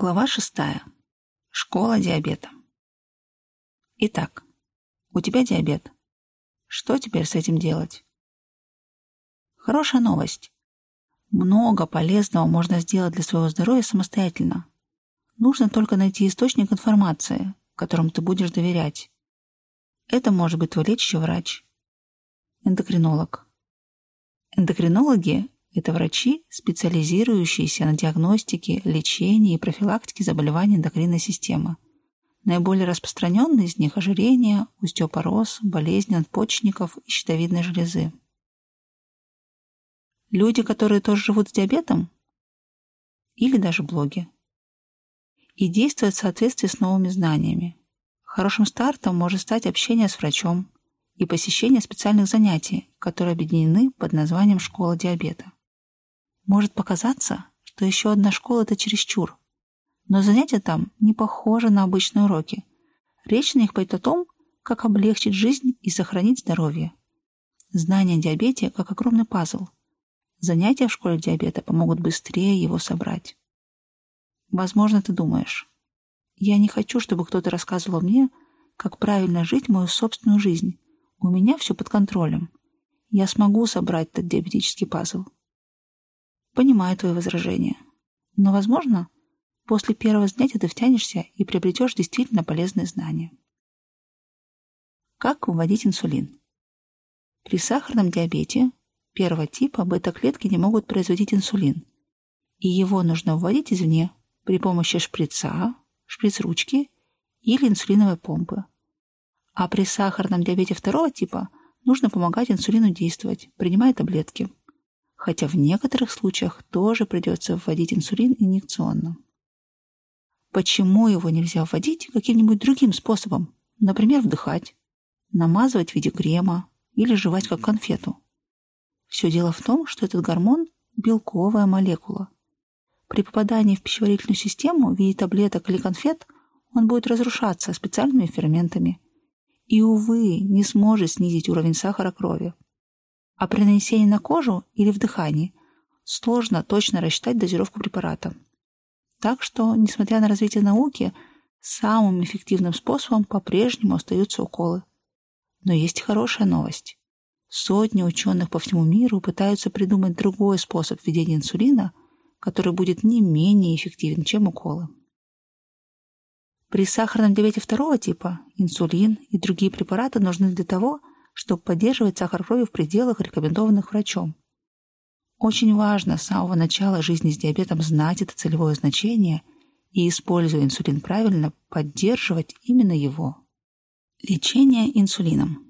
Глава шестая. Школа диабета. Итак, у тебя диабет. Что теперь с этим делать? Хорошая новость. Много полезного можно сделать для своего здоровья самостоятельно. Нужно только найти источник информации, которому ты будешь доверять. Это может быть твой лечащий врач, эндокринолог. Эндокринологи это врачи, специализирующиеся на диагностике, лечении и профилактике заболеваний эндокринной системы. Наиболее распространенные из них – ожирение, остеопороз, болезни надпочечников и щитовидной железы. Люди, которые тоже живут с диабетом? Или даже блоги. И действуют в соответствии с новыми знаниями. Хорошим стартом может стать общение с врачом и посещение специальных занятий, которые объединены под названием «Школа диабета». Может показаться, что еще одна школа — это чересчур. Но занятия там не похожи на обычные уроки. Речь на них пойдет о том, как облегчить жизнь и сохранить здоровье. Знания о диабете как огромный пазл. Занятия в школе диабета помогут быстрее его собрать. Возможно, ты думаешь, я не хочу, чтобы кто-то рассказывал мне, как правильно жить мою собственную жизнь. У меня все под контролем. Я смогу собрать этот диабетический пазл. Понимаю твои возражения. Но, возможно, после первого занятия ты втянешься и приобретешь действительно полезные знания. Как вводить инсулин? При сахарном диабете первого типа бета-клетки не могут производить инсулин, и его нужно вводить извне при помощи шприца, шприц-ручки или инсулиновой помпы. А при сахарном диабете второго типа нужно помогать инсулину действовать, принимая таблетки хотя в некоторых случаях тоже придется вводить инсулин инъекционно. Почему его нельзя вводить каким-нибудь другим способом? Например, вдыхать, намазывать в виде крема или жевать как конфету. Все дело в том, что этот гормон – белковая молекула. При попадании в пищеварительную систему в виде таблеток или конфет он будет разрушаться специальными ферментами и, увы, не сможет снизить уровень сахара крови а при нанесении на кожу или вдыхании сложно точно рассчитать дозировку препарата. Так что, несмотря на развитие науки, самым эффективным способом по-прежнему остаются уколы. Но есть хорошая новость. Сотни ученых по всему миру пытаются придумать другой способ введения инсулина, который будет не менее эффективен, чем уколы. При сахарном диабете второго типа инсулин и другие препараты нужны для того, чтобы поддерживать сахар крови в пределах, рекомендованных врачом. Очень важно с самого начала жизни с диабетом знать это целевое значение и, используя инсулин правильно, поддерживать именно его. Лечение инсулином.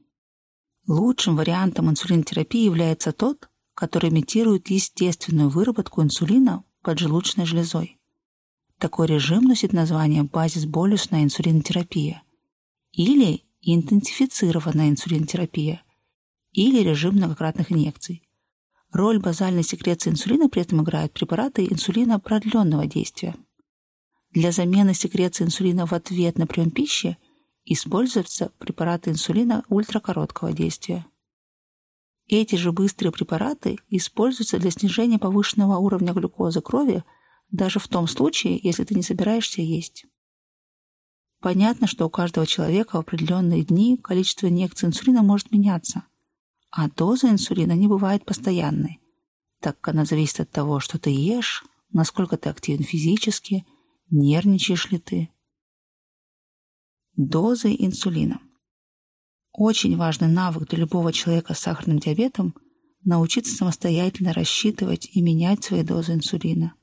Лучшим вариантом инсулинотерапии является тот, который имитирует естественную выработку инсулина поджелудочной железой. Такой режим носит название базис-болюсная инсулинотерапия или интенсифицированная инсулинотерапия или режим многократных инъекций. Роль базальной секреции инсулина при этом играют препараты инсулина продленного действия. Для замены секреции инсулина в ответ на прием пищи используются препараты инсулина ультракороткого действия. Эти же быстрые препараты используются для снижения повышенного уровня глюкозы крови даже в том случае, если ты не собираешься есть. Понятно, что у каждого человека в определенные дни количество инъекций инсулина может меняться, а доза инсулина не бывает постоянной, так как она зависит от того, что ты ешь, насколько ты активен физически, нервничаешь ли ты. Дозы инсулина. Очень важный навык для любого человека с сахарным диабетом – научиться самостоятельно рассчитывать и менять свои дозы инсулина.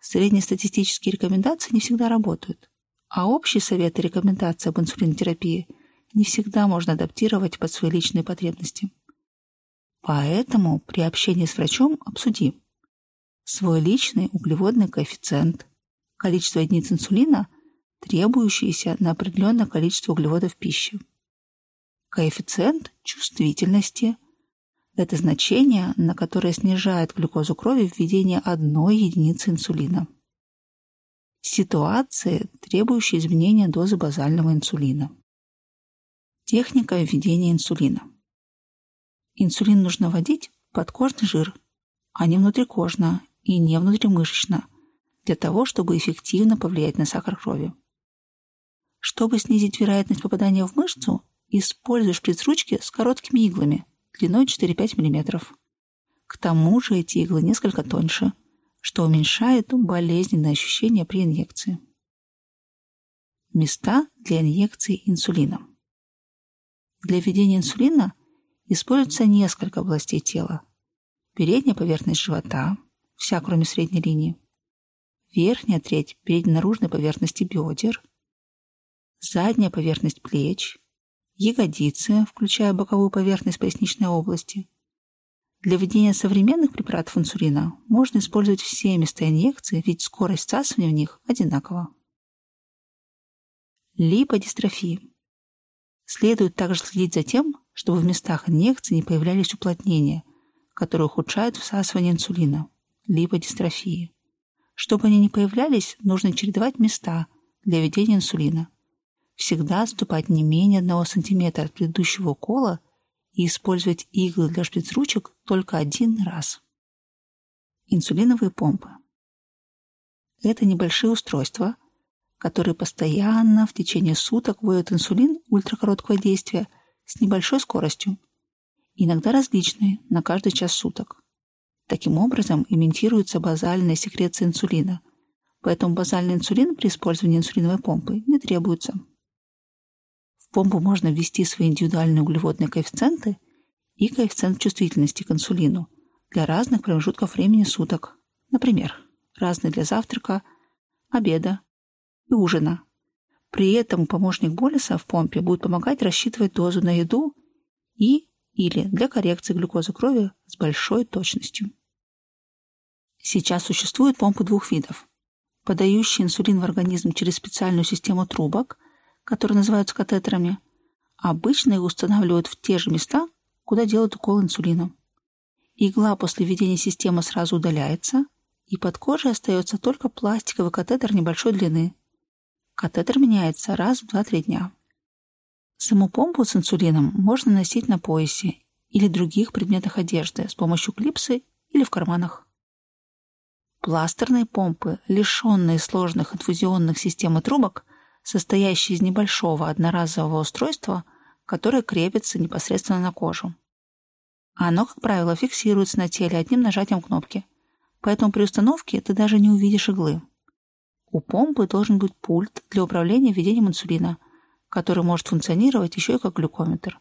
Среднестатистические рекомендации не всегда работают – а общие советы и рекомендации об инсулинотерапии не всегда можно адаптировать под свои личные потребности. Поэтому при общении с врачом обсуди свой личный углеводный коэффициент, количество единиц инсулина, требующиеся на определенное количество углеводов в пище. Коэффициент чувствительности – это значение, на которое снижает глюкозу крови введение одной единицы инсулина ситуации, требующие изменения дозы базального инсулина. Техника введения инсулина. Инсулин нужно вводить подкожный жир, а не внутрикожно и не внутримышечно, для того, чтобы эффективно повлиять на сахар крови. Чтобы снизить вероятность попадания в мышцу, используй шприц-ручки с короткими иглами длиной 4-5 мм. К тому же эти иглы несколько тоньше, что уменьшает болезненные ощущения при инъекции. Места для инъекции инсулина. Для введения инсулина используется несколько областей тела. Передняя поверхность живота, вся кроме средней линии, верхняя треть передненаружной поверхности бедер, задняя поверхность плеч, ягодицы, включая боковую поверхность поясничной области. Для введения современных препаратов инсулина можно использовать все места инъекции, ведь скорость всасывания в них одинакова. Липодистрофия. Следует также следить за тем, чтобы в местах инъекции не появлялись уплотнения, которые ухудшают всасывание инсулина, либо дистрофии. Чтобы они не появлялись, нужно чередовать места для введения инсулина. Всегда отступать не менее 1 см от предыдущего укола и использовать иглы для шприц-ручек только один раз. Инсулиновые помпы. Это небольшие устройства, которые постоянно в течение суток вводят инсулин ультракороткого действия с небольшой скоростью, иногда различной на каждый час суток. Таким образом, имитируется базальная секреция инсулина, поэтому базальный инсулин при использовании инсулиновой помпы не требуется. Помпу можно ввести свои индивидуальные углеводные коэффициенты и коэффициент чувствительности к инсулину для разных промежутков времени суток, например, разные для завтрака, обеда и ужина. При этом помощник Болиса в помпе будет помогать рассчитывать дозу на еду и или для коррекции глюкозы крови с большой точностью. Сейчас существует помпы двух видов. Подающие инсулин в организм через специальную систему трубок, которые называются катетерами, обычно их устанавливают в те же места, куда делают укол инсулина. Игла после введения системы сразу удаляется, и под кожей остается только пластиковый катетер небольшой длины, Катетер меняется раз в 2-3 дня. Саму помпу с инсулином можно носить на поясе или других предметах одежды с помощью клипсы или в карманах. Пластерные помпы, лишенные сложных инфузионных систем и трубок, состоящие из небольшого одноразового устройства, которое крепится непосредственно на кожу. Оно, как правило, фиксируется на теле одним нажатием кнопки, поэтому при установке ты даже не увидишь иглы. У помпы должен быть пульт для управления введением инсулина, который может функционировать еще и как глюкометр.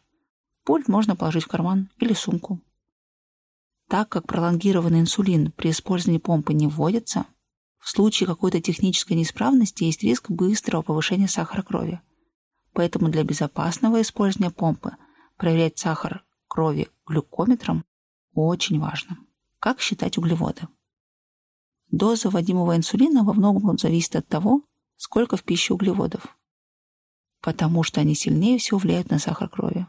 Пульт можно положить в карман или сумку. Так как пролонгированный инсулин при использовании помпы не вводится, в случае какой-то технической неисправности есть риск быстрого повышения сахара крови. Поэтому для безопасного использования помпы проверять сахар крови глюкометром очень важно. Как считать углеводы? Доза вводимого инсулина во многом зависит от того, сколько в пище углеводов, потому что они сильнее всего влияют на сахар крови.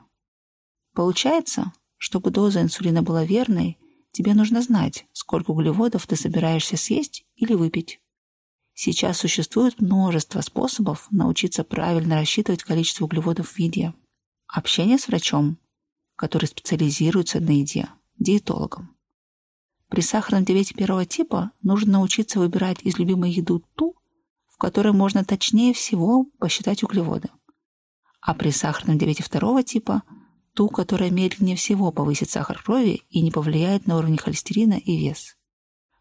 Получается, чтобы доза инсулина была верной, тебе нужно знать, сколько углеводов ты собираешься съесть или выпить. Сейчас существует множество способов научиться правильно рассчитывать количество углеводов в еде. Общение с врачом, который специализируется на еде, диетологом. При сахарном диабете первого типа нужно научиться выбирать из любимой еды ту, в которой можно точнее всего посчитать углеводы. А при сахарном диабете второго типа – ту, которая медленнее всего повысит сахар крови и не повлияет на уровень холестерина и вес.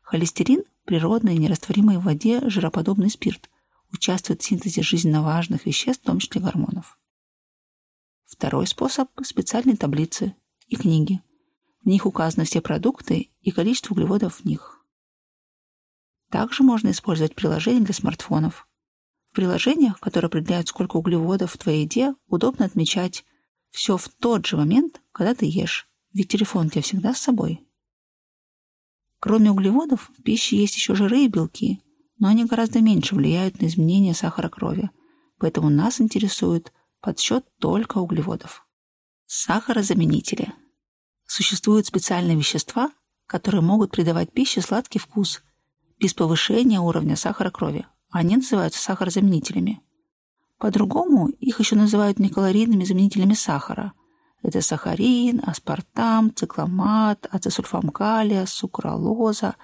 Холестерин – природный, нерастворимый в воде жироподобный спирт, участвует в синтезе жизненно важных веществ, в том числе гормонов. Второй способ – специальные таблицы и книги – в них указаны все продукты и количество углеводов в них. Также можно использовать приложения для смартфонов. В приложениях, которые определяют, сколько углеводов в твоей еде, удобно отмечать все в тот же момент, когда ты ешь, ведь телефон у тебя всегда с собой. Кроме углеводов, в пище есть еще жиры и белки, но они гораздо меньше влияют на изменение сахара крови, поэтому нас интересует подсчет только углеводов. Сахарозаменители – Существуют специальные вещества, которые могут придавать пище сладкий вкус без повышения уровня сахара крови. Они называются сахарозаменителями. По-другому их еще называют некалорийными заменителями сахара. Это сахарин, аспартам, цикламат, ацесульфам калия, сукралоза,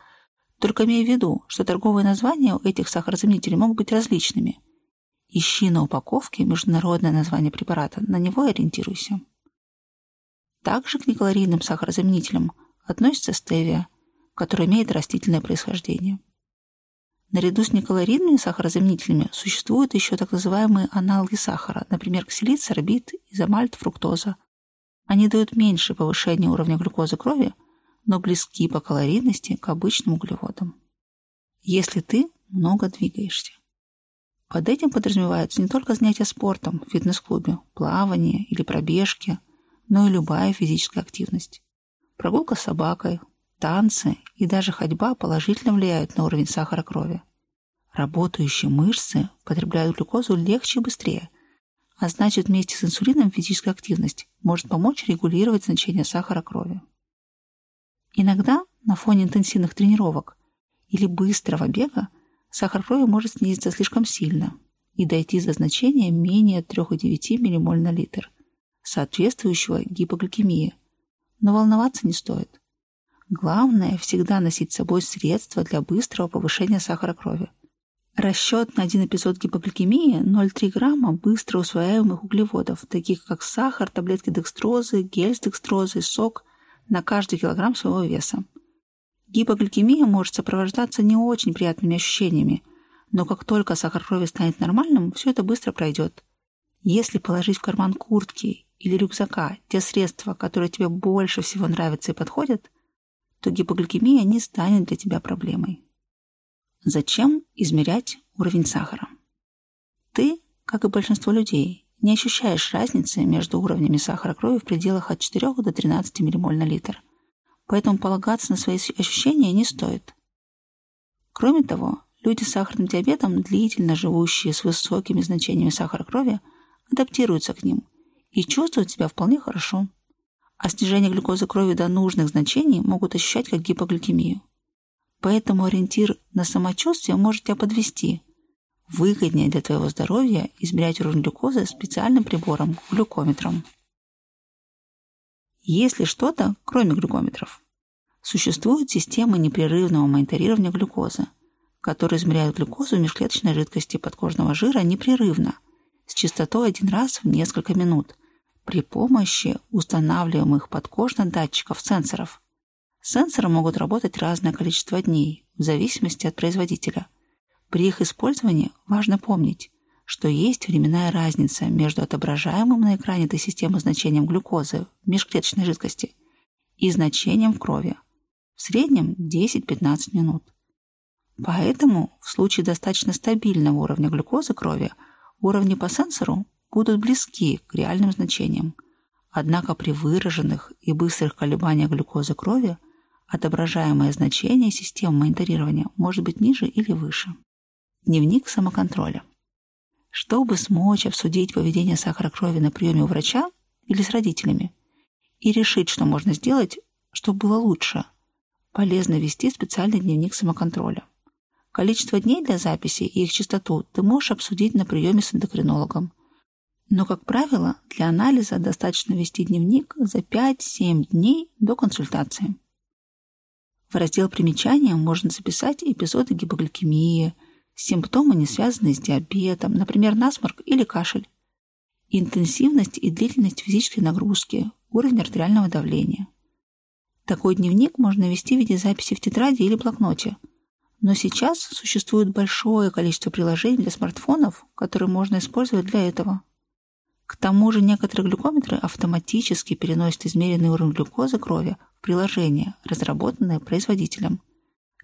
Только имей в виду, что торговые названия у этих сахарозаменителей могут быть различными. Ищи на упаковке международное название препарата, на него и ориентируйся. Также к некалорийным сахарозаменителям относится стевия, которая имеет растительное происхождение. Наряду с некалорийными сахарозаменителями существуют еще так называемые аналоги сахара, например, ксилит, сорбит, изомальт, фруктоза. Они дают меньше повышения уровня глюкозы крови, но близки по калорийности к обычным углеводам. Если ты много двигаешься. Под этим подразумеваются не только занятия спортом в фитнес-клубе, плавание или пробежки, но и любая физическая активность. Прогулка с собакой, танцы и даже ходьба положительно влияют на уровень сахара крови. Работающие мышцы потребляют глюкозу легче и быстрее, а значит вместе с инсулином физическая активность может помочь регулировать значение сахара крови. Иногда на фоне интенсивных тренировок или быстрого бега сахар крови может снизиться слишком сильно и дойти до значения менее 3,9 ммоль на литр, соответствующего гипогликемии. Но волноваться не стоит. Главное всегда носить с собой средства для быстрого повышения сахара крови. Расчет на один эпизод гипогликемии 0,3 грамма быстро усвояемых углеводов, таких как сахар, таблетки декстрозы, гель с декстрозой, сок на каждый килограмм своего веса. Гипогликемия может сопровождаться не очень приятными ощущениями, но как только сахар крови станет нормальным, все это быстро пройдет. Если положить в карман куртки или рюкзака те средства, которые тебе больше всего нравятся и подходят, то гипогликемия не станет для тебя проблемой. Зачем измерять уровень сахара? Ты, как и большинство людей, не ощущаешь разницы между уровнями сахара крови в пределах от 4 до 13 ммоль на литр – поэтому полагаться на свои ощущения не стоит. Кроме того, люди с сахарным диабетом, длительно живущие с высокими значениями сахара крови, адаптируются к ним и чувствуют себя вполне хорошо. А снижение глюкозы крови до нужных значений могут ощущать как гипогликемию. Поэтому ориентир на самочувствие может тебя подвести. Выгоднее для твоего здоровья измерять уровень глюкозы специальным прибором – глюкометром. Есть ли что-то, кроме глюкометров? Существуют системы непрерывного мониторирования глюкозы, которые измеряют глюкозу в межклеточной жидкости подкожного жира непрерывно, с частотой один раз в несколько минут, при помощи устанавливаемых подкожно-датчиков сенсоров. Сенсоры могут работать разное количество дней, в зависимости от производителя. При их использовании важно помнить, что есть временная разница между отображаемым на экране этой системы значением глюкозы в межклеточной жидкости и значением в крови. В среднем 10-15 минут. Поэтому в случае достаточно стабильного уровня глюкозы крови уровни по сенсору будут близки к реальным значениям. Однако при выраженных и быстрых колебаниях глюкозы крови отображаемое значение системы мониторирования может быть ниже или выше. Дневник самоконтроля. Чтобы смочь обсудить поведение сахара крови на приеме у врача или с родителями и решить, что можно сделать, чтобы было лучше, полезно вести специальный дневник самоконтроля. Количество дней для записи и их частоту ты можешь обсудить на приеме с эндокринологом. Но, как правило, для анализа достаточно вести дневник за 5-7 дней до консультации. В раздел примечания можно записать эпизоды гипогликемии – Симптомы не связаны с диабетом, например, насморк или кашель. Интенсивность и длительность физической нагрузки, уровень артериального давления. Такой дневник можно вести в виде записи в тетради или блокноте. Но сейчас существует большое количество приложений для смартфонов, которые можно использовать для этого. К тому же некоторые глюкометры автоматически переносят измеренный уровень глюкозы крови в приложение, разработанное производителем –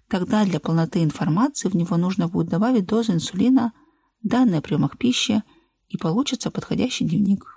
Тогда для полноты информации в него нужно будет добавить дозу инсулина, данные о приемах пищи, и получится подходящий дневник.